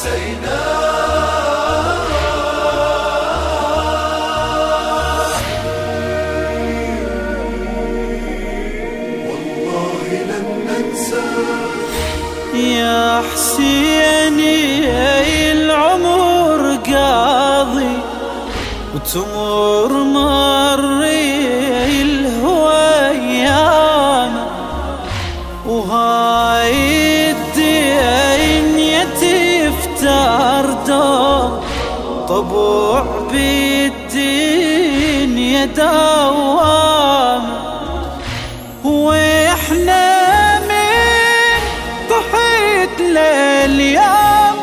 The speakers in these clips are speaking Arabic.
حسينا والله لن ننسى. يا حسيني العمر قاضي وتمر مري طبوع بالدنيا دوام. وإحنا من ضحيت لليوم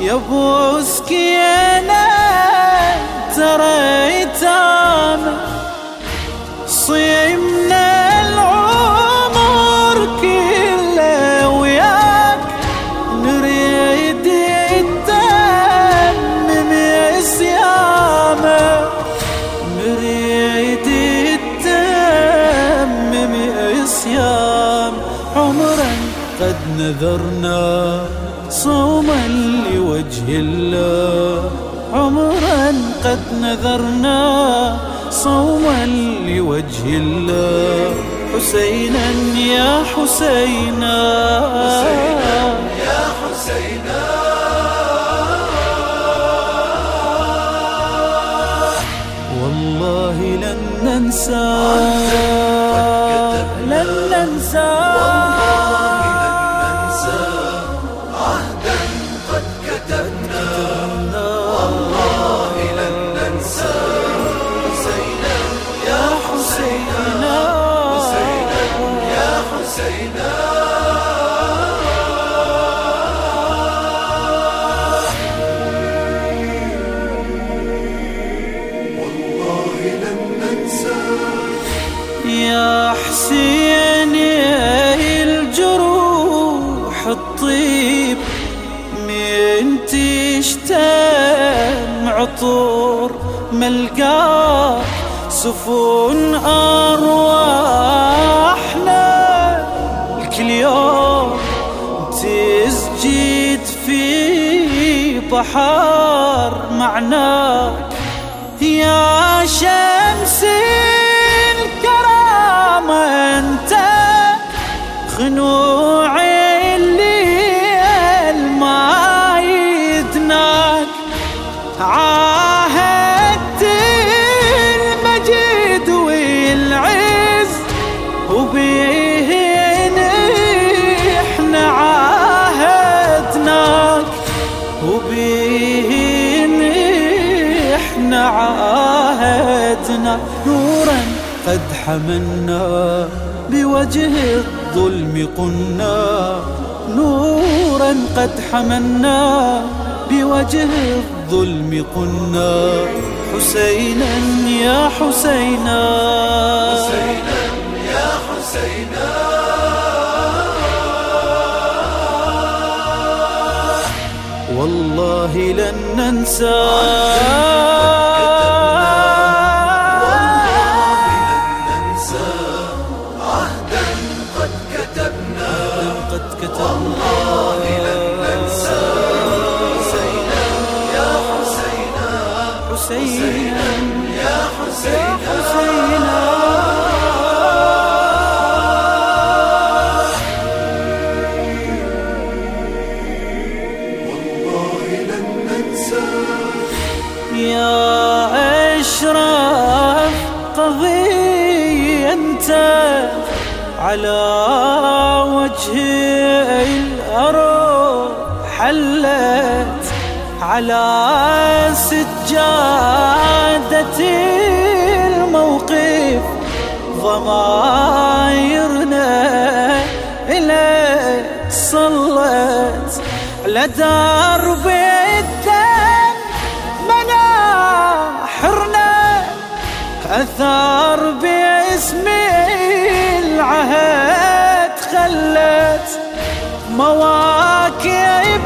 يا ابو سكينة ترى يتامى صيمنا قد نذرنا صوما لوجه الله. حسينا يا حسينا. يا حسينا والله لن ننسى. لن ننسى. يا حسينا والله لن ننسى. يا حسيني الجروح الطيب من تشتم عطور ملقاك سفون أرواحنا في بحر معناك يا شمس نورا قد حملنا بوجه الظلم قلنا نورا قد حملنا بوجه الظلم قلنا حسينا يا حسينا حسينا يا حسينا والله لن ننسى قد كتبنا والله لن ننسى حسينا يا حسينا حسينا يا حسينا والله لن ننسى يا أشرف قضية أنت على وجه الأرض حلت على سجادة الموقف ضمايرنا إليك صلت على درب الدم مناحرنا أثار باسم العهد. خلت مواكبنا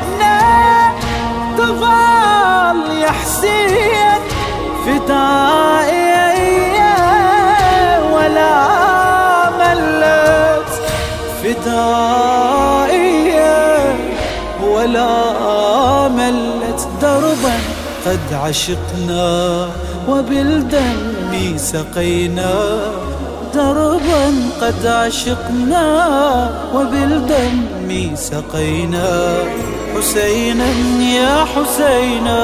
تظل يا حسين فدائية ولا ملت فدائية ولا ملت دربا قد عشقنا وبالدم سقينا. دربا قد عشقنا وبالدم سقينا. حسينا يا حسينا.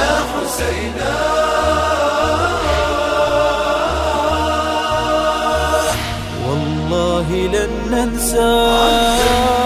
يا والله لن ننسى.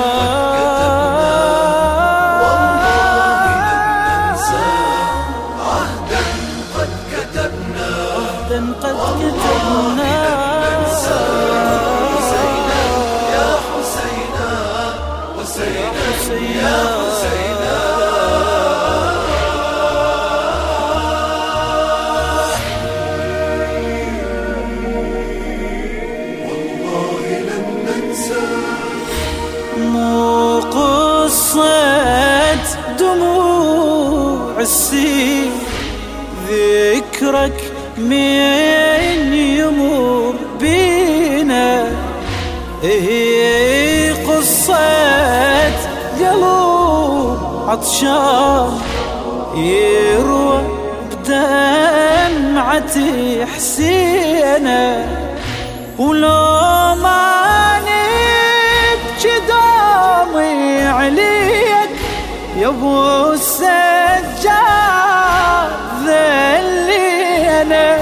ذكرك من يمر بينا هي قصة قلوب عطشان يروى بدمعة حسينة. ولو ما نبكي دمي عليك يا أبو السجاد ذلينا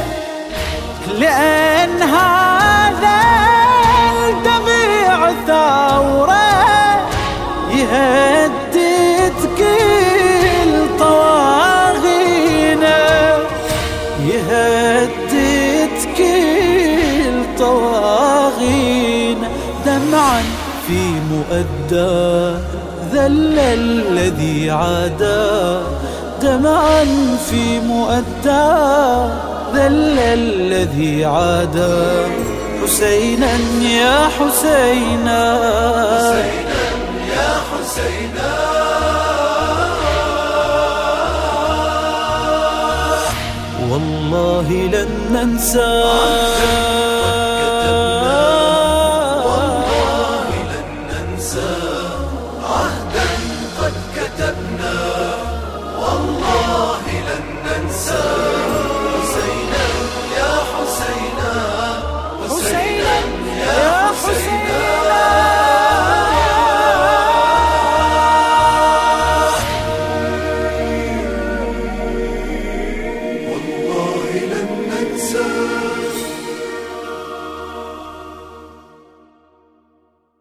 لأن هذا الدمع ثوره يهدد كل طواغينا يهدد كل طواغينا دمعا في مؤدى ذل الذي عادى دمعا في مؤدى ذل الذي عادى حسينا يا حسينا يا حسينا. والله لن ننسى.